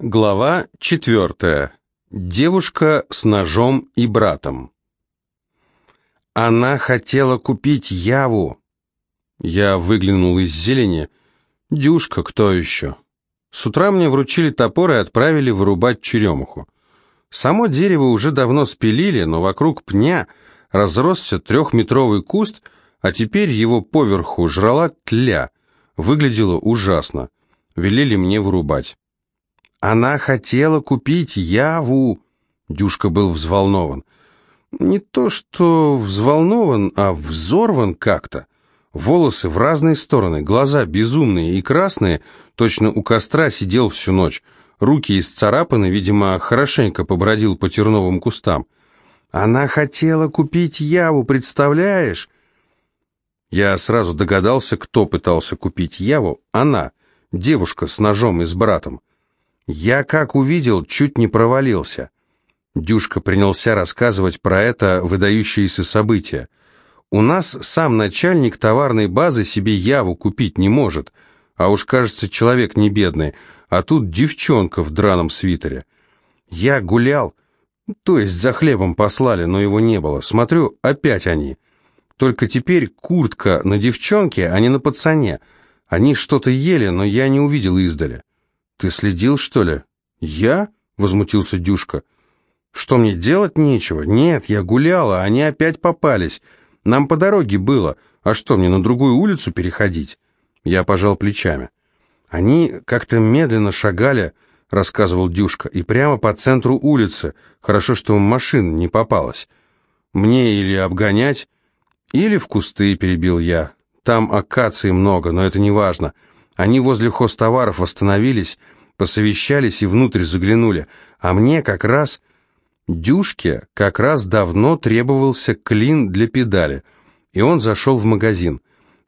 Глава четвертая. Девушка с ножом и братом. Она хотела купить Яву. Я выглянул из зелени. Дюшка, кто еще? С утра мне вручили топор и отправили вырубать черемуху. Само дерево уже давно спилили, но вокруг пня разросся трехметровый куст, а теперь его поверху жрала тля. Выглядело ужасно. Велели мне вырубать. Она хотела купить Яву. Дюшка был взволнован. Не то что взволнован, а взорван как-то. Волосы в разные стороны, глаза безумные и красные, точно у костра сидел всю ночь. Руки исцарапаны, видимо, хорошенько побродил по терновым кустам. Она хотела купить Яву, представляешь? Я сразу догадался, кто пытался купить Яву. Она, девушка с ножом и с братом. Я как увидел, чуть не провалился. Дюшка принялся рассказывать про это выдающееся событие. У нас сам начальник товарной базы себе яву купить не может, а уж, кажется, человек не бедный, а тут девчонка в драном свитере. Я гулял, то есть за хлебом послали, но его не было. Смотрю, опять они. Только теперь куртка на девчонке, а не на пацане. Они что-то ели, но я не увидел издали. «Ты следил, что ли?» «Я?» — возмутился Дюшка. «Что мне делать нечего? Нет, я гуляла, они опять попались. Нам по дороге было. А что, мне на другую улицу переходить?» Я пожал плечами. «Они как-то медленно шагали», — рассказывал Дюшка, «и прямо по центру улицы. Хорошо, что машин не попалось. Мне или обгонять, или в кусты, перебил я. Там акации много, но это не важно. Они возле хостоваров остановились, посовещались и внутрь заглянули. А мне как раз... Дюшке как раз давно требовался клин для педали, и он зашел в магазин.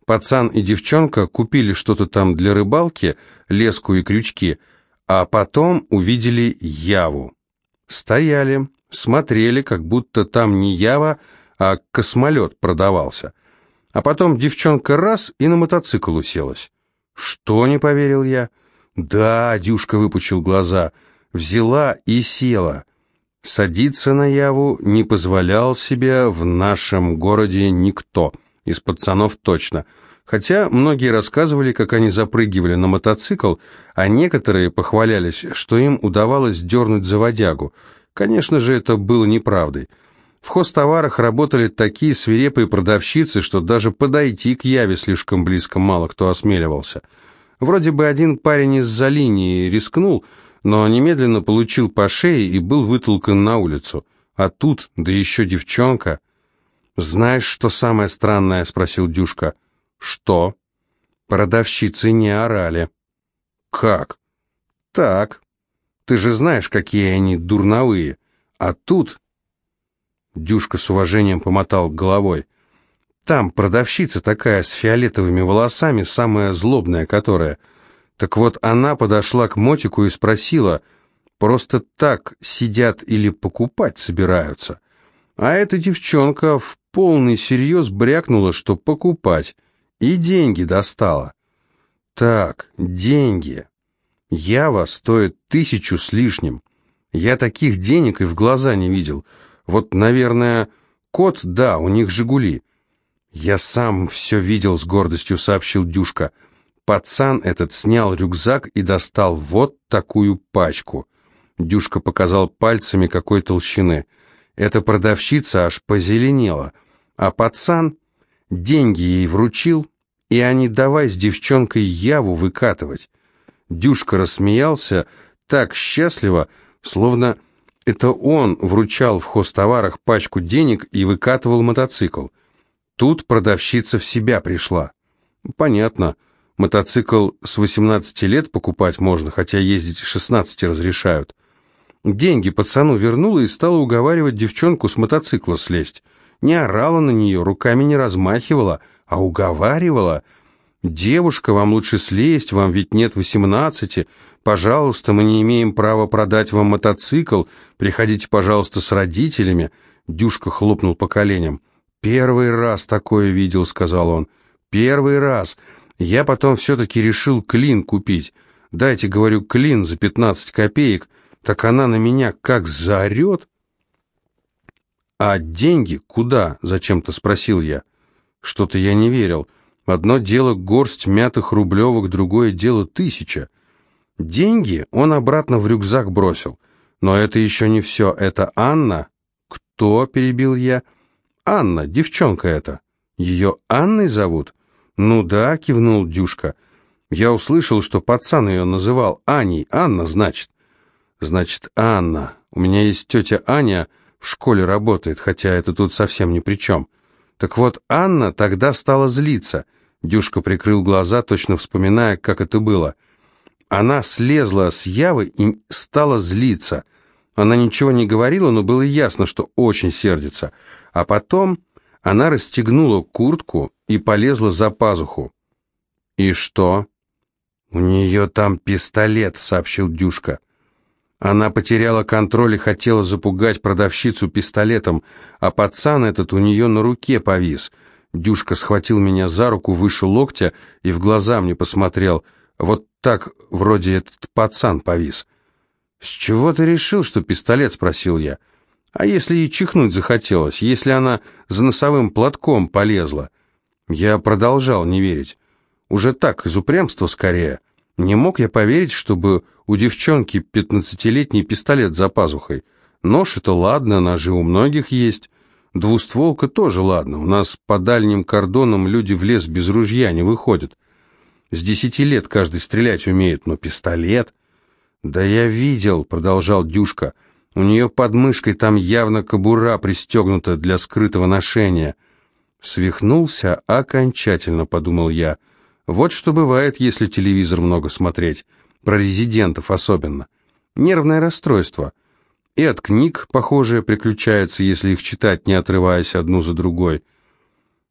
Пацан и девчонка купили что-то там для рыбалки, леску и крючки, а потом увидели Яву. Стояли, смотрели, как будто там не Ява, а космолет продавался. А потом девчонка раз и на мотоцикл уселась. «Что?» — не поверил я. «Да», — Дюшка выпучил глаза, — «взяла и села». Садиться на Яву не позволял себе в нашем городе никто, из пацанов точно. Хотя многие рассказывали, как они запрыгивали на мотоцикл, а некоторые похвалялись, что им удавалось дернуть заводягу. Конечно же, это было неправдой. В хозтоварах работали такие свирепые продавщицы, что даже подойти к Яве слишком близко мало кто осмеливался. Вроде бы один парень из-за линии рискнул, но немедленно получил по шее и был вытолкан на улицу. А тут, да еще девчонка. «Знаешь, что самое странное?» — спросил Дюшка. «Что?» «Продавщицы не орали». «Как?» «Так. Ты же знаешь, какие они дурновые. А тут Дюшка с уважением помотал головой. Там продавщица такая с фиолетовыми волосами, самая злобная которая. Так вот она подошла к Мотику и спросила, просто так сидят или покупать собираются. А эта девчонка в полный серьез брякнула, что покупать, и деньги достала. Так, деньги. Ява стоит тысячу с лишним. Я таких денег и в глаза не видел. Вот, наверное, кот, да, у них «Жигули». «Я сам все видел с гордостью», — сообщил Дюшка. Пацан этот снял рюкзак и достал вот такую пачку. Дюшка показал пальцами какой толщины. Эта продавщица аж позеленела. А пацан деньги ей вручил, и они давай с девчонкой Яву выкатывать. Дюшка рассмеялся так счастливо, словно это он вручал в хозтоварах пачку денег и выкатывал мотоцикл. Тут продавщица в себя пришла. Понятно, мотоцикл с 18 лет покупать можно, хотя ездить 16 разрешают. Деньги пацану вернула и стала уговаривать девчонку с мотоцикла слезть. Не орала на нее, руками не размахивала, а уговаривала. «Девушка, вам лучше слезть, вам ведь нет восемнадцати. Пожалуйста, мы не имеем права продать вам мотоцикл. Приходите, пожалуйста, с родителями». Дюшка хлопнул по коленям. «Первый раз такое видел», — сказал он. «Первый раз. Я потом все-таки решил клин купить. Дайте, говорю, клин за 15 копеек, так она на меня как заорет. «А деньги куда?» — зачем-то спросил я. Что-то я не верил. Одно дело горсть мятых рублевок, другое дело тысяча. Деньги он обратно в рюкзак бросил. Но это еще не все. Это Анна. Кто? перебил я. Анна, девчонка эта. Ее Анной зовут? Ну да, кивнул Дюшка. Я услышал, что пацан ее называл Аней. Анна, значит. Значит, Анна. У меня есть тетя Аня, в школе работает, хотя это тут совсем ни при чем. Так вот, Анна тогда стала злиться. Дюшка прикрыл глаза, точно вспоминая, как это было. Она слезла с Явы и стала злиться. Она ничего не говорила, но было ясно, что очень сердится. А потом она расстегнула куртку и полезла за пазуху. «И что?» «У нее там пистолет», — сообщил Дюшка. Она потеряла контроль и хотела запугать продавщицу пистолетом, а пацан этот у нее на руке повис. Дюшка схватил меня за руку выше локтя и в глаза мне посмотрел. Вот так вроде этот пацан повис. «С чего ты решил, что пистолет?» — спросил я. «А если ей чихнуть захотелось? Если она за носовым платком полезла?» Я продолжал не верить. Уже так, из упрямства скорее. Не мог я поверить, чтобы у девчонки пятнадцатилетний пистолет за пазухой. Нож это ладно, ножи у многих есть. Двустволка тоже ладно. У нас по дальним кордонам люди в лес без ружья не выходят. С десяти лет каждый стрелять умеет, но пистолет... «Да я видел», — продолжал Дюшка, — «у нее под мышкой там явно кобура пристегнута для скрытого ношения». «Свихнулся окончательно», — подумал я, — вот что бывает, если телевизор много смотреть, про резидентов особенно. Нервное расстройство. И от книг, похожее, приключается, если их читать, не отрываясь одну за другой.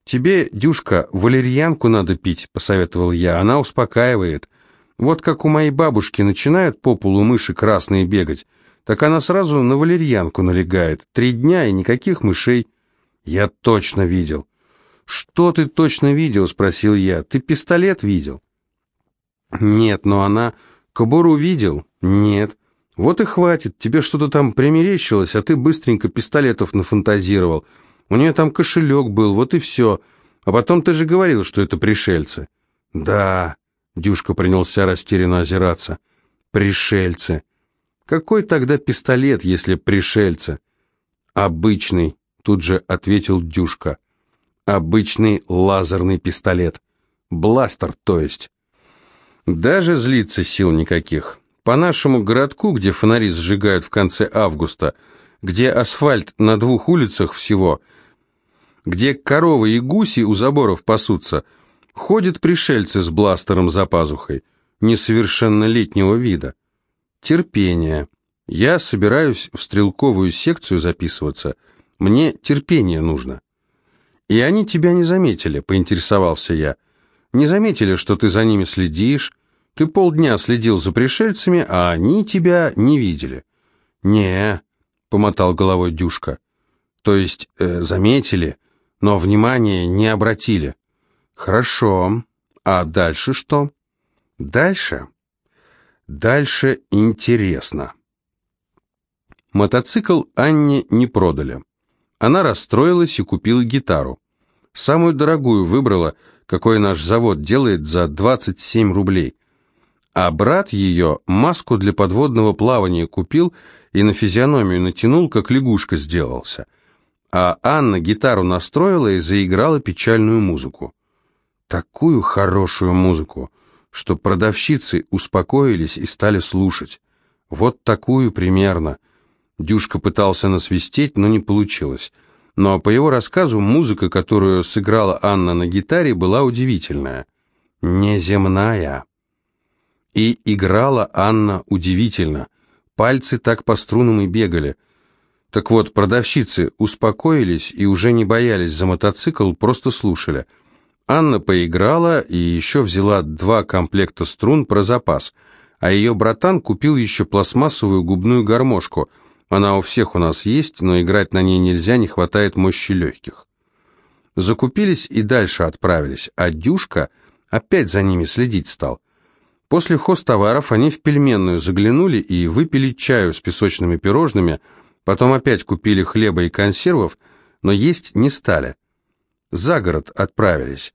«Тебе, Дюшка, валерьянку надо пить», — посоветовал я, — «она успокаивает. Вот как у моей бабушки начинают по полу мыши красные бегать, так она сразу на валерьянку налегает. Три дня и никаких мышей». «Я точно видел». «Что ты точно видел?» — спросил я. «Ты пистолет видел?» «Нет, но она...» «Кобуру видел?» «Нет». «Вот и хватит, тебе что-то там примерещилось, а ты быстренько пистолетов нафантазировал. У нее там кошелек был, вот и все. А потом ты же говорил, что это пришельцы». «Да», — Дюшка принялся растерянно озираться. «Пришельцы. Какой тогда пистолет, если пришельцы?» «Обычный», — тут же ответил Дюшка. Обычный лазерный пистолет. Бластер, то есть. Даже злиться сил никаких. По нашему городку, где фонари сжигают в конце августа, где асфальт на двух улицах всего, где коровы и гуси у заборов пасутся, ходят пришельцы с бластером за пазухой, несовершеннолетнего вида. Терпение. Я собираюсь в стрелковую секцию записываться. Мне терпение нужно. «И они тебя не заметили», — поинтересовался я. «Не заметили, что ты за ними следишь? Ты полдня следил за пришельцами, а они тебя не видели». «Не», — помотал головой Дюшка. «То есть э, заметили, но внимания не обратили». «Хорошо. А дальше что?» «Дальше?» «Дальше интересно». Мотоцикл Анне не продали. Она расстроилась и купила гитару. Самую дорогую выбрала, какой наш завод делает за 27 рублей. А брат ее маску для подводного плавания купил и на физиономию натянул, как лягушка сделался. А Анна гитару настроила и заиграла печальную музыку. Такую хорошую музыку, что продавщицы успокоились и стали слушать. Вот такую примерно – Дюшка пытался насвистеть, но не получилось. Но по его рассказу музыка, которую сыграла Анна на гитаре, была удивительная. Неземная. И играла Анна удивительно. Пальцы так по струнам и бегали. Так вот, продавщицы успокоились и уже не боялись за мотоцикл, просто слушали. Анна поиграла и еще взяла два комплекта струн про запас, а ее братан купил еще пластмассовую губную гармошку – она у всех у нас есть, но играть на ней нельзя, не хватает мощи легких. Закупились и дальше отправились, а Дюшка опять за ними следить стал. После хозтоваров они в пельменную заглянули и выпили чаю с песочными пирожными, потом опять купили хлеба и консервов, но есть не стали. За город отправились.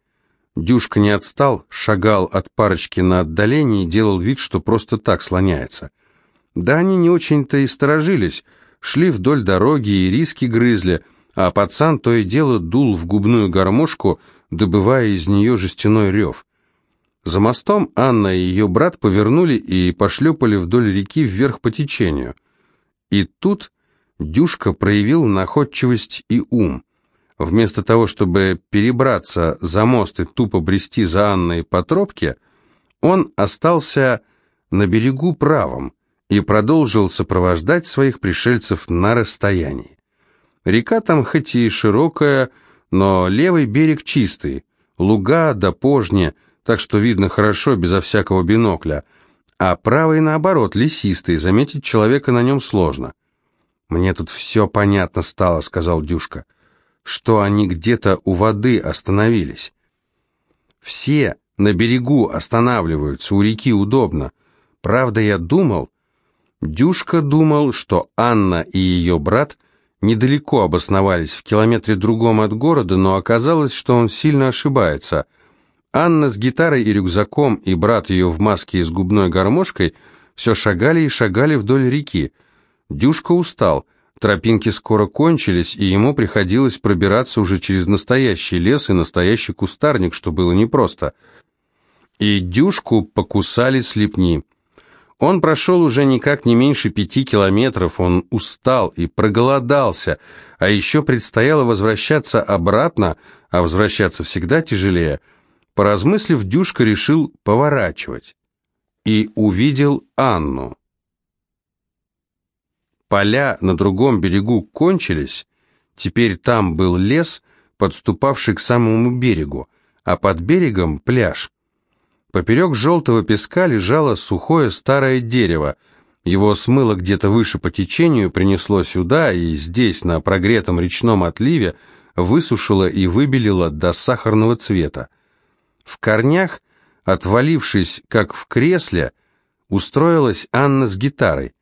Дюшка не отстал, шагал от парочки на отдалении и делал вид, что просто так слоняется. Да они не очень-то и сторожились, шли вдоль дороги и риски грызли, а пацан то и дело дул в губную гармошку, добывая из нее жестяной рев. За мостом Анна и ее брат повернули и пошлепали вдоль реки вверх по течению. И тут Дюшка проявил находчивость и ум. Вместо того, чтобы перебраться за мост и тупо брести за Анной по тропке, он остался на берегу правом и продолжил сопровождать своих пришельцев на расстоянии. Река там хоть и широкая, но левый берег чистый, луга до пожни, так что видно хорошо безо всякого бинокля, а правый, наоборот, лесистый, заметить человека на нем сложно. «Мне тут все понятно стало», — сказал Дюшка что они где-то у воды остановились. Все на берегу останавливаются, у реки удобно. Правда, я думал... Дюшка думал, что Анна и ее брат недалеко обосновались, в километре другом от города, но оказалось, что он сильно ошибается. Анна с гитарой и рюкзаком, и брат ее в маске и с губной гармошкой все шагали и шагали вдоль реки. Дюшка устал. Тропинки скоро кончились, и ему приходилось пробираться уже через настоящий лес и настоящий кустарник, что было непросто. И дюшку покусали слепни. Он прошел уже никак не меньше пяти километров, он устал и проголодался, а еще предстояло возвращаться обратно, а возвращаться всегда тяжелее. Поразмыслив, Дюшка решил поворачивать. И увидел Анну. Поля на другом берегу кончились, теперь там был лес, подступавший к самому берегу, а под берегом пляж. Поперек желтого песка лежало сухое старое дерево, его смыло где-то выше по течению, принесло сюда и здесь, на прогретом речном отливе, высушило и выбелило до сахарного цвета. В корнях, отвалившись, как в кресле, устроилась Анна с гитарой.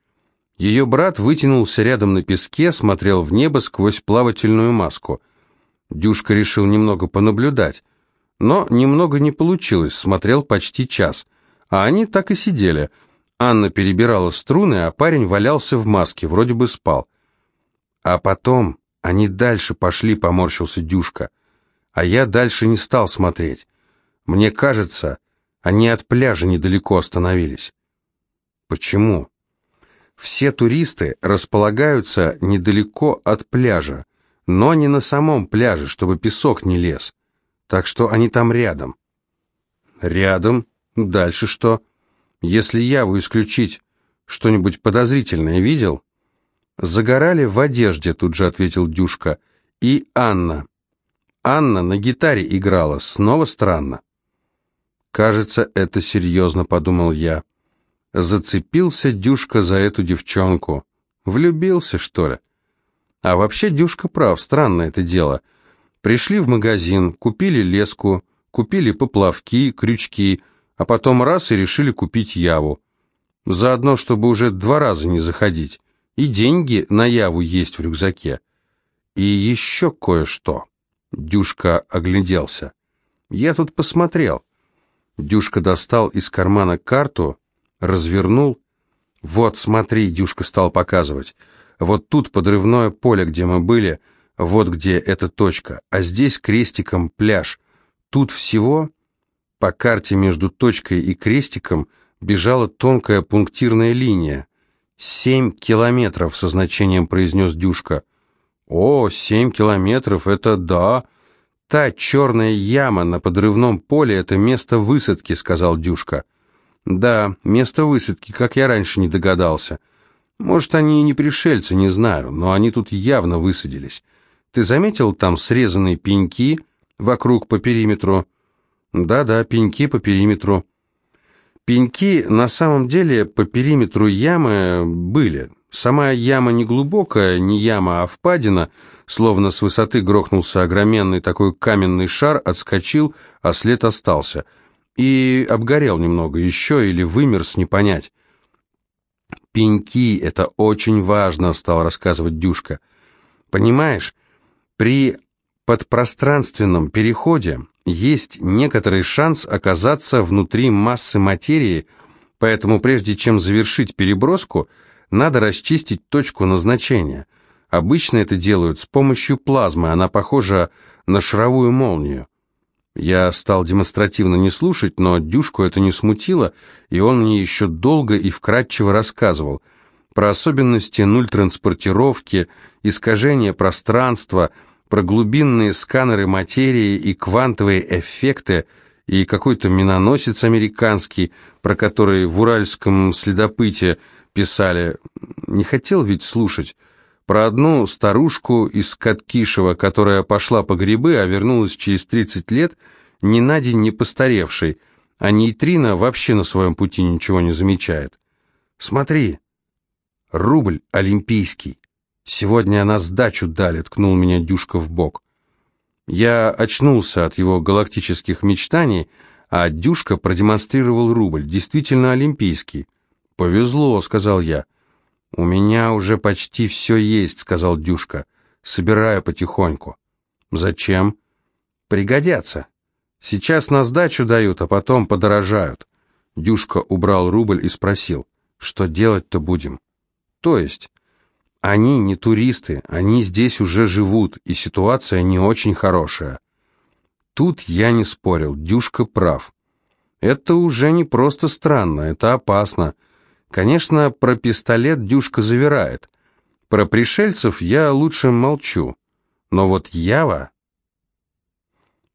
Ее брат вытянулся рядом на песке, смотрел в небо сквозь плавательную маску. Дюшка решил немного понаблюдать, но немного не получилось, смотрел почти час. А они так и сидели. Анна перебирала струны, а парень валялся в маске, вроде бы спал. А потом они дальше пошли, поморщился Дюшка. А я дальше не стал смотреть. Мне кажется, они от пляжа недалеко остановились. Почему? Все туристы располагаются недалеко от пляжа, но не на самом пляже, чтобы песок не лез. Так что они там рядом. Рядом? Дальше что? Если Яву исключить, что-нибудь подозрительное видел? Загорали в одежде, тут же ответил Дюшка. И Анна. Анна на гитаре играла, снова странно. Кажется, это серьезно, подумал я. Зацепился Дюшка за эту девчонку. Влюбился, что ли? А вообще Дюшка прав, странное это дело. Пришли в магазин, купили леску, купили поплавки, крючки, а потом раз и решили купить яву. Заодно, чтобы уже два раза не заходить. И деньги на яву есть в рюкзаке. И еще кое-что. Дюшка огляделся. Я тут посмотрел. Дюшка достал из кармана карту развернул. «Вот, смотри», — Дюшка стал показывать. «Вот тут подрывное поле, где мы были, вот где эта точка, а здесь крестиком пляж. Тут всего...» По карте между точкой и крестиком бежала тонкая пунктирная линия. «Семь километров», — со значением произнес Дюшка. «О, семь километров, это да!» «Та черная яма на подрывном поле — это место высадки», — сказал Дюшка. Да, место высадки, как я раньше не догадался. Может, они и не пришельцы, не знаю, но они тут явно высадились. Ты заметил там срезанные пеньки вокруг по периметру? Да-да, пеньки по периметру. Пеньки на самом деле по периметру ямы были. Сама яма не глубокая, не яма, а впадина, словно с высоты грохнулся огроменный такой каменный шар, отскочил, а след остался — И обгорел немного еще или вымерз, не понять. «Пеньки — это очень важно», — стал рассказывать Дюшка. «Понимаешь, при подпространственном переходе есть некоторый шанс оказаться внутри массы материи, поэтому прежде чем завершить переброску, надо расчистить точку назначения. Обычно это делают с помощью плазмы, она похожа на шаровую молнию. Я стал демонстративно не слушать, но Дюшку это не смутило, и он мне еще долго и вкратчиво рассказывал про особенности нуль-транспортировки, искажение пространства, про глубинные сканеры материи и квантовые эффекты, и какой-то миноносец американский, про который в уральском следопыте писали. Не хотел ведь слушать. Про одну старушку из Каткишева, которая пошла по грибы, а вернулась через 30 лет, ни на день не постаревшей, а нейтрино вообще на своем пути ничего не замечает. «Смотри, рубль олимпийский. Сегодня она сдачу дали», — ткнул меня Дюшка в бок. Я очнулся от его галактических мечтаний, а Дюшка продемонстрировал рубль, действительно олимпийский. «Повезло», — сказал я. «У меня уже почти все есть», — сказал Дюшка. «Собираю потихоньку». «Зачем?» «Пригодятся. Сейчас на сдачу дают, а потом подорожают». Дюшка убрал рубль и спросил, «Что делать-то будем?» «То есть?» «Они не туристы, они здесь уже живут, и ситуация не очень хорошая». Тут я не спорил, Дюшка прав. Это уже не просто странно, это опасно. Конечно, про пистолет Дюшка завирает. Про пришельцев я лучше молчу. Но вот Ява...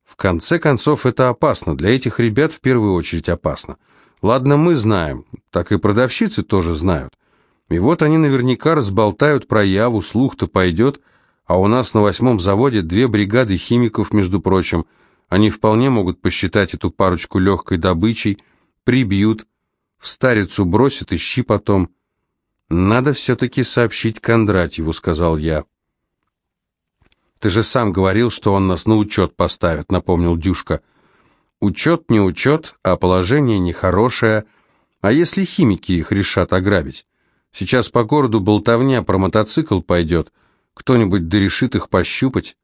В конце концов, это опасно. Для этих ребят в первую очередь опасно. Ладно, мы знаем, так и продавщицы тоже знают. И вот они наверняка разболтают про Яву, слух-то пойдет, а у нас на восьмом заводе две бригады химиков, между прочим. Они вполне могут посчитать эту парочку легкой добычей, прибьют, в старицу бросит, ищи потом. Надо все-таки сообщить Кондратьеву, сказал я. Ты же сам говорил, что он нас на учет поставит, напомнил Дюшка. Учет не учет, а положение нехорошее. А если химики их решат ограбить? Сейчас по городу болтовня про мотоцикл пойдет. Кто-нибудь дорешит их пощупать?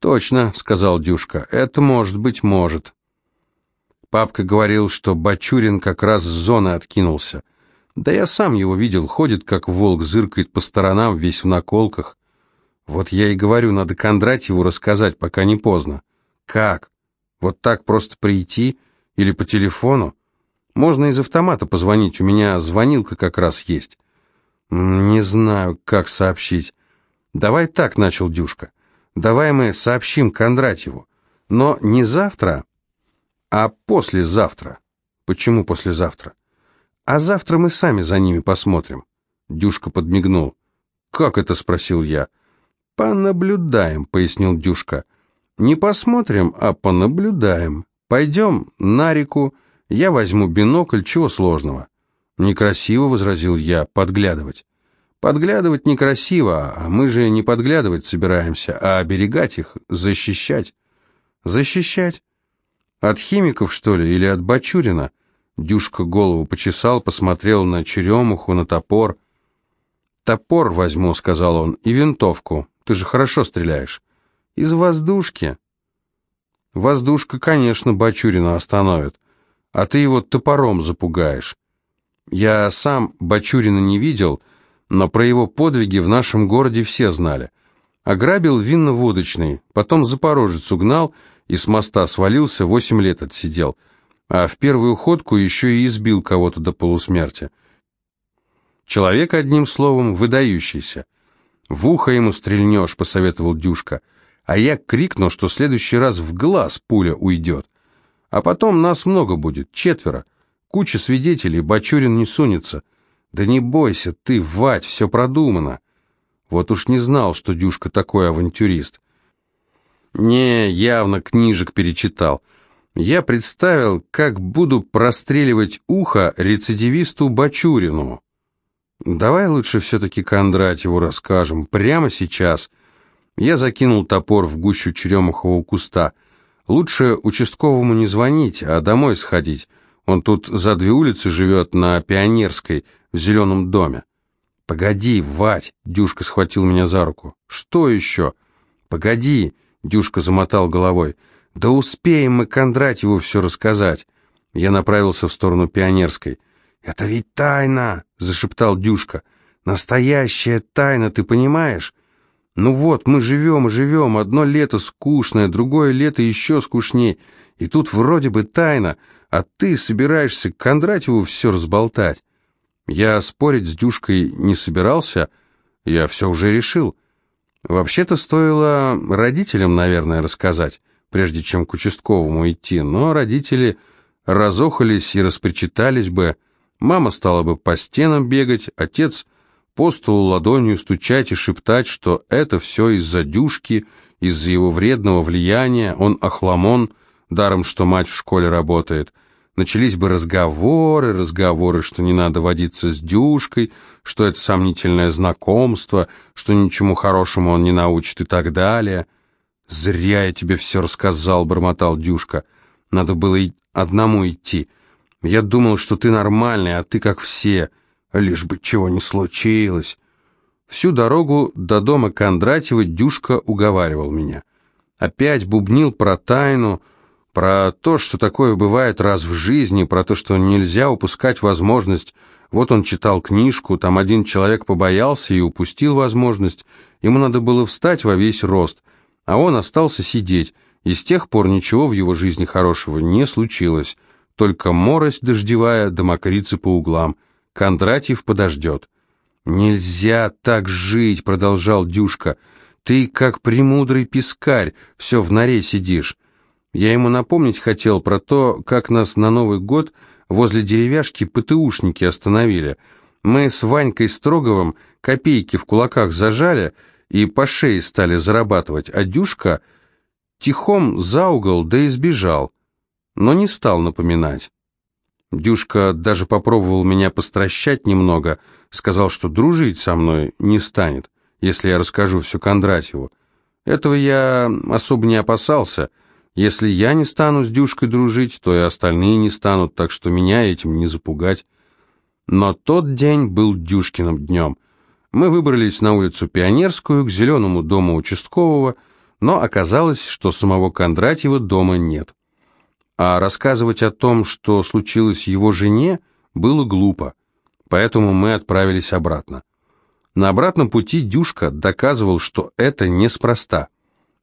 Точно, сказал Дюшка, это может быть может. Папка говорил, что Бачурин как раз с зоны откинулся. Да я сам его видел, ходит как волк, зыркает по сторонам, весь в наколках. Вот я и говорю, надо Кондратьеву рассказать, пока не поздно. Как? Вот так просто прийти? Или по телефону? Можно из автомата позвонить, у меня звонилка как раз есть. Не знаю, как сообщить. Давай так, начал Дюшка. Давай мы сообщим Кондратьеву. Но не завтра, а послезавтра. Почему послезавтра? А завтра мы сами за ними посмотрим. Дюшка подмигнул. Как это, спросил я. Понаблюдаем, пояснил Дюшка. Не посмотрим, а понаблюдаем. Пойдем на реку, я возьму бинокль, чего сложного. Некрасиво, возразил я, подглядывать. Подглядывать некрасиво, а мы же не подглядывать собираемся, а оберегать их, защищать. Защищать? От химиков, что ли, или от Бачурина? Дюшка голову почесал, посмотрел на черемуху, на топор. «Топор возьму», — сказал он, — «и винтовку. Ты же хорошо стреляешь». «Из воздушки». «Воздушка, конечно, Бачурина остановит, а ты его топором запугаешь». Я сам Бачурина не видел, но про его подвиги в нашем городе все знали. Ограбил винно-водочный, потом Запорожец угнал и с моста свалился, восемь лет отсидел, а в первую ходку еще и избил кого-то до полусмерти. Человек, одним словом, выдающийся. «В ухо ему стрельнешь», — посоветовал Дюшка, а я крикнул, что в следующий раз в глаз пуля уйдет. А потом нас много будет, четверо. Куча свидетелей, Бачурин не сунется. Да не бойся ты, Вать, все продумано. Вот уж не знал, что Дюшка такой авантюрист. Не, явно книжек перечитал. Я представил, как буду простреливать ухо рецидивисту Бачурину. Давай лучше все-таки Кондратьеву расскажем, прямо сейчас. Я закинул топор в гущу черемухового куста. Лучше участковому не звонить, а домой сходить. Он тут за две улицы живет на Пионерской, в зеленом доме. «Погоди, Вать!» — Дюшка схватил меня за руку. «Что еще?» «Погоди!» — Дюшка замотал головой. «Да успеем мы Кондратьеву все рассказать!» Я направился в сторону Пионерской. «Это ведь тайна!» — зашептал Дюшка. «Настоящая тайна, ты понимаешь? Ну вот, мы живем и живем, одно лето скучное, другое лето еще скучнее, и тут вроде бы тайна, а ты собираешься Кондратьеву все разболтать. Я спорить с Дюшкой не собирался, я все уже решил. Вообще-то стоило родителям, наверное, рассказать, прежде чем к участковому идти, но родители разохались и распричитались бы, мама стала бы по стенам бегать, отец по столу ладонью стучать и шептать, что это все из-за Дюшки, из-за его вредного влияния, он охламон, даром что мать в школе работает – Начались бы разговоры, разговоры, что не надо водиться с Дюшкой, что это сомнительное знакомство, что ничему хорошему он не научит и так далее. «Зря я тебе все рассказал», — бормотал Дюшка. «Надо было и одному идти. Я думал, что ты нормальный, а ты как все, лишь бы чего не случилось». Всю дорогу до дома Кондратьева Дюшка уговаривал меня. Опять бубнил про тайну, про то, что такое бывает раз в жизни, про то, что нельзя упускать возможность. Вот он читал книжку, там один человек побоялся и упустил возможность. Ему надо было встать во весь рост, а он остался сидеть, и с тех пор ничего в его жизни хорошего не случилось. Только морось дождевая да мокрицы по углам. Кондратьев подождет. «Нельзя так жить», — продолжал Дюшка. «Ты, как премудрый пескарь, все в норе сидишь». Я ему напомнить хотел про то, как нас на Новый год возле деревяшки ПТУшники остановили. Мы с Ванькой Строговым копейки в кулаках зажали и по шее стали зарабатывать, а Дюшка тихом за угол да и сбежал, но не стал напоминать. Дюшка даже попробовал меня постращать немного, сказал, что дружить со мной не станет, если я расскажу всю Кондратьеву. Этого я особо не опасался, — если я не стану с Дюшкой дружить, то и остальные не станут, так что меня этим не запугать. Но тот день был Дюшкиным днем. Мы выбрались на улицу Пионерскую, к зеленому дому участкового, но оказалось, что самого Кондратьева дома нет. А рассказывать о том, что случилось его жене, было глупо, поэтому мы отправились обратно. На обратном пути Дюшка доказывал, что это неспроста –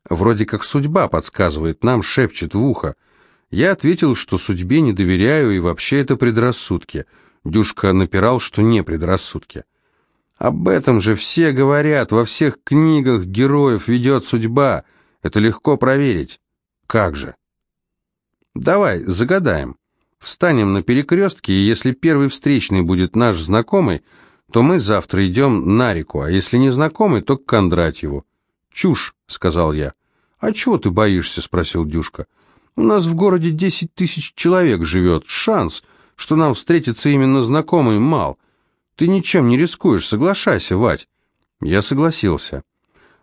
Вроде как судьба подсказывает нам, шепчет в ухо. Я ответил, что судьбе не доверяю и вообще это предрассудки. Дюшка напирал, что не предрассудки. Об этом же все говорят, во всех книгах героев ведет судьба. Это легко проверить. Как же? Давай, загадаем. Встанем на перекрестке, и если первый встречный будет наш знакомый, то мы завтра идем на реку, а если не знакомый, то к Кондратьеву. «Чушь», — сказал я. «А чего ты боишься?» — спросил Дюшка. «У нас в городе десять тысяч человек живет. Шанс, что нам встретится именно знакомый, мал. Ты ничем не рискуешь, соглашайся, Вать». Я согласился.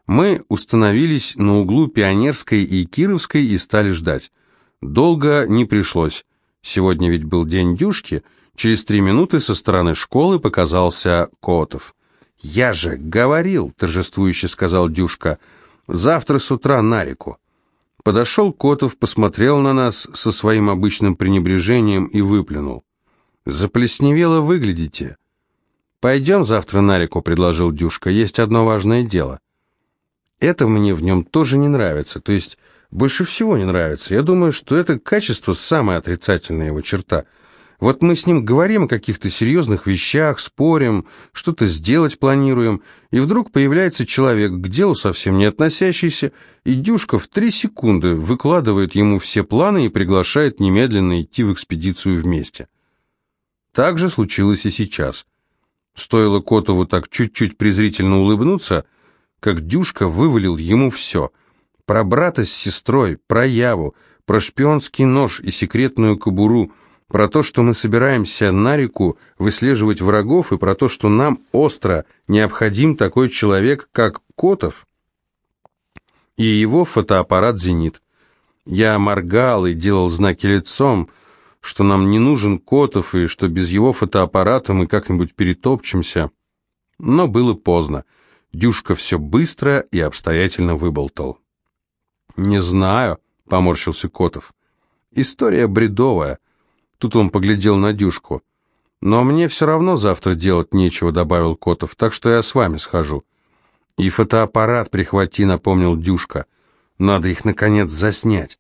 Мы установились на углу Пионерской и Кировской и стали ждать. Долго не пришлось. Сегодня ведь был день Дюшки. Через три минуты со стороны школы показался Котов. «Я же говорил», — торжествующе сказал Дюшка, — «завтра с утра на реку». Подошел Котов, посмотрел на нас со своим обычным пренебрежением и выплюнул. «Заплесневело выглядите». «Пойдем завтра на реку», — предложил Дюшка, — «есть одно важное дело». Это мне в нем тоже не нравится, то есть больше всего не нравится. Я думаю, что это качество самая отрицательная его черта — вот мы с ним говорим о каких-то серьезных вещах, спорим, что-то сделать планируем, и вдруг появляется человек, к делу совсем не относящийся, и Дюшка в три секунды выкладывает ему все планы и приглашает немедленно идти в экспедицию вместе. Так же случилось и сейчас. Стоило Котову так чуть-чуть презрительно улыбнуться, как Дюшка вывалил ему все. Про брата с сестрой, про Яву, про шпионский нож и секретную кобуру – про то, что мы собираемся на реку выслеживать врагов, и про то, что нам остро необходим такой человек, как Котов, и его фотоаппарат «Зенит». Я моргал и делал знаки лицом, что нам не нужен Котов и что без его фотоаппарата мы как-нибудь перетопчемся. Но было поздно. Дюшка все быстро и обстоятельно выболтал. «Не знаю», — поморщился Котов. «История бредовая». Тут он поглядел на Дюшку. «Но мне все равно завтра делать нечего», — добавил Котов, «так что я с вами схожу». «И фотоаппарат прихвати», — напомнил Дюшка. «Надо их, наконец, заснять».